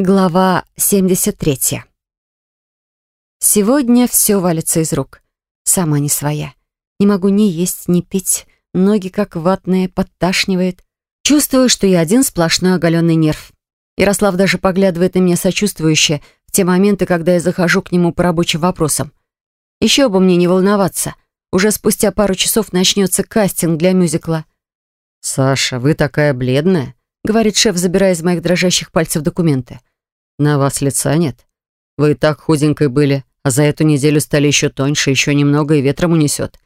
Глава 73. Сегодня все валится из рук. Сама не своя. Не могу ни есть, ни пить. Ноги как ватные, подташнивает. Чувствую, что я один сплошной оголенный нерв. Ярослав даже поглядывает на меня сочувствующе в те моменты, когда я захожу к нему по рабочим вопросам. Еще бы мне не волноваться. Уже спустя пару часов начнется кастинг для мюзикла. «Саша, вы такая бледная», — говорит шеф, забирая из моих дрожащих пальцев документы. «На вас лица нет. Вы и так худенькой были, а за эту неделю стали еще тоньше, еще немного и ветром унесет.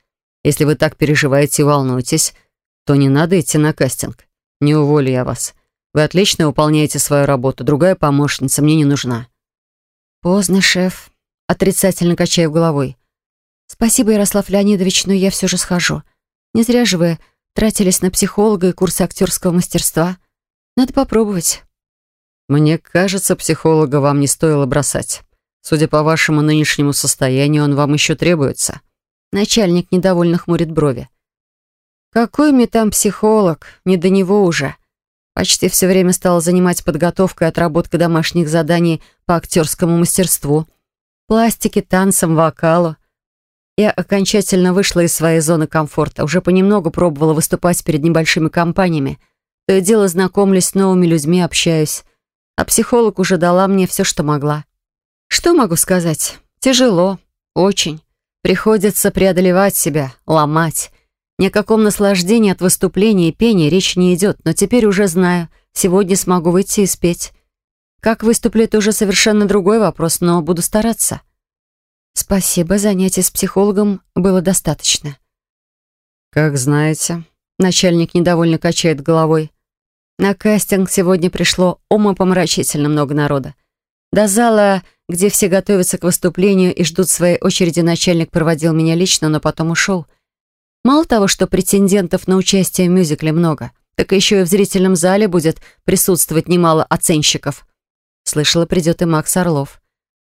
Если вы так переживаете и волнуетесь, то не надо идти на кастинг. Не уволю я вас. Вы отлично выполняете свою работу, другая помощница мне не нужна». «Поздно, шеф», — отрицательно качаю головой. «Спасибо, Ярослав Леонидович, но я все же схожу. Не зря же вы тратились на психолога и курсы актерского мастерства. Надо попробовать». «Мне кажется, психолога вам не стоило бросать. Судя по вашему нынешнему состоянию, он вам еще требуется». Начальник недовольно хмурит брови. «Какой мне там психолог? Не до него уже. Почти все время стала занимать подготовкой и отработкой домашних заданий по актерскому мастерству, пластике, танцам, вокалу. Я окончательно вышла из своей зоны комфорта, уже понемногу пробовала выступать перед небольшими компаниями. То и дело знакомлюсь с новыми людьми, общаюсь а психолог уже дала мне все, что могла. Что могу сказать? Тяжело, очень. Приходится преодолевать себя, ломать. Ни о каком наслаждении от выступления и пения речи не идет, но теперь уже знаю, сегодня смогу выйти и спеть. Как выступлю, это уже совершенно другой вопрос, но буду стараться. Спасибо, занятий с психологом было достаточно. «Как знаете», — начальник недовольно качает головой. На кастинг сегодня пришло умопомрачительно много народа. До зала, где все готовятся к выступлению и ждут своей очереди, начальник проводил меня лично, но потом ушел. Мало того, что претендентов на участие в мюзикле много, так еще и в зрительном зале будет присутствовать немало оценщиков. Слышала, придет и Макс Орлов.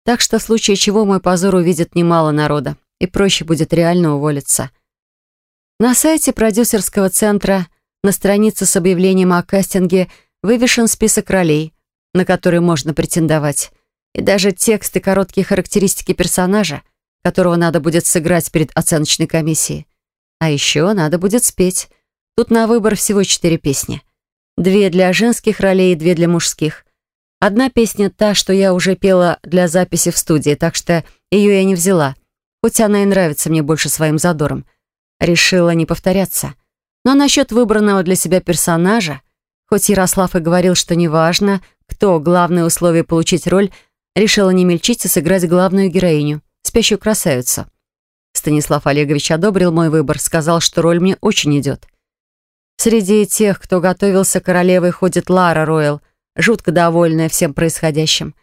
Так что в случае чего мой позор увидит немало народа, и проще будет реально уволиться. На сайте продюсерского центра – на странице с объявлением о кастинге вывешен список ролей, на которые можно претендовать, и даже текст и короткие характеристики персонажа, которого надо будет сыграть перед оценочной комиссией. А еще надо будет спеть. Тут на выбор всего четыре песни. Две для женских ролей и две для мужских. Одна песня та, что я уже пела для записи в студии, так что ее я не взяла, хоть она и нравится мне больше своим задором. Решила не повторяться. Но насчет выбранного для себя персонажа, хоть Ярослав и говорил, что неважно, кто главное условие получить роль, решила не мельчить и сыграть главную героиню, спящую красавицу. Станислав Олегович одобрил мой выбор, сказал, что роль мне очень идет. Среди тех, кто готовился королевой, ходит Лара Ройл, жутко довольная всем происходящим.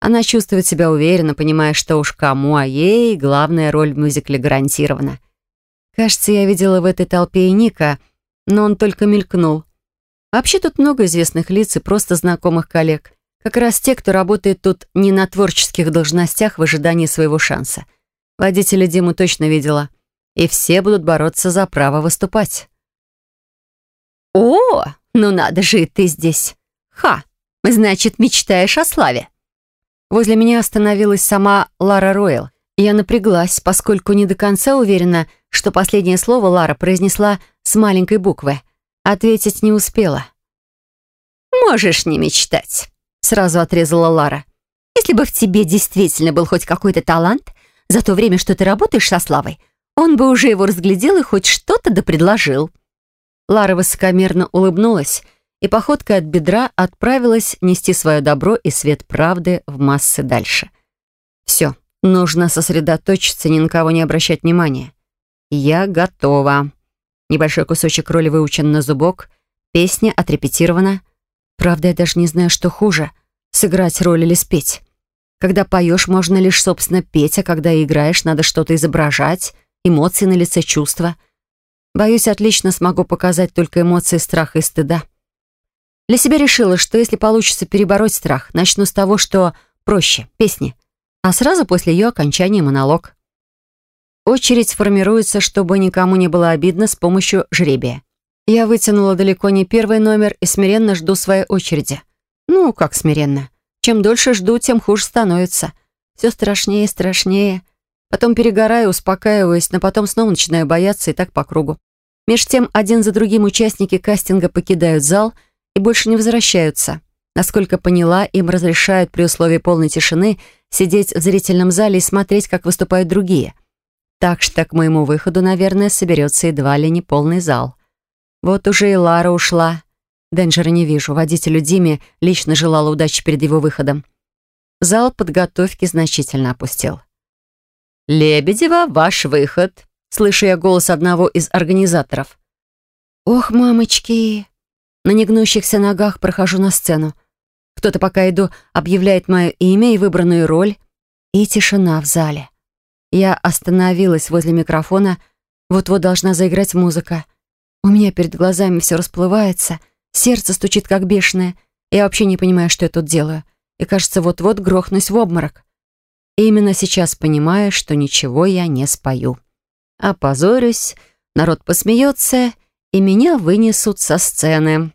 Она чувствует себя уверенно, понимая, что уж кому, а ей главная роль в мюзикле гарантирована. Кажется, я видела в этой толпе и Ника, но он только мелькнул. Вообще тут много известных лиц и просто знакомых коллег. Как раз те, кто работает тут не на творческих должностях в ожидании своего шанса. Водителя Диму точно видела. И все будут бороться за право выступать. «О, ну надо же, и ты здесь! Ха! Значит, мечтаешь о славе!» Возле меня остановилась сама Лара Ройл. Я напряглась, поскольку не до конца уверена, что последнее слово Лара произнесла с маленькой буквы. Ответить не успела. «Можешь не мечтать», — сразу отрезала Лара. «Если бы в тебе действительно был хоть какой-то талант, за то время, что ты работаешь со Славой, он бы уже его разглядел и хоть что-то да предложил». Лара высокомерно улыбнулась и походкой от бедра отправилась нести свое добро и свет правды в массы дальше. «Все, нужно сосредоточиться, ни на кого не обращать внимания. Я готова. Небольшой кусочек роли выучен на зубок. Песня отрепетирована. Правда, я даже не знаю, что хуже — сыграть роль или спеть. Когда поешь, можно лишь, собственно, петь, а когда играешь, надо что-то изображать, эмоции на лице, чувства. Боюсь, отлично смогу показать только эмоции страха и стыда. Для себя решила, что если получится перебороть страх, начну с того, что проще — песни, а сразу после ее окончания монолог. Очередь формируется, чтобы никому не было обидно с помощью жребия. Я вытянула далеко не первый номер и смиренно жду своей очереди. Ну, как смиренно. Чем дольше жду, тем хуже становится. Все страшнее и страшнее. Потом перегораю, успокаиваюсь, но потом снова начинаю бояться и так по кругу. Меж тем, один за другим участники кастинга покидают зал и больше не возвращаются. Насколько поняла, им разрешают при условии полной тишины сидеть в зрительном зале и смотреть, как выступают другие. Так что к моему выходу, наверное, соберется едва ли не полный зал. Вот уже и Лара ушла. Денджера не вижу. Водителю Диме лично желала удачи перед его выходом. Зал подготовки значительно опустел. «Лебедева, ваш выход!» Слышу я голос одного из организаторов. «Ох, мамочки!» На негнущихся ногах прохожу на сцену. Кто-то, пока иду, объявляет мое имя и выбранную роль. И тишина в зале. Я остановилась возле микрофона. Вот-вот должна заиграть музыка. У меня перед глазами все расплывается, сердце стучит как бешеное. Я вообще не понимаю, что я тут делаю. И кажется, вот-вот грохнусь в обморок. И именно сейчас понимаю, что ничего я не спою. Опозорюсь, народ посмеется, и меня вынесут со сцены.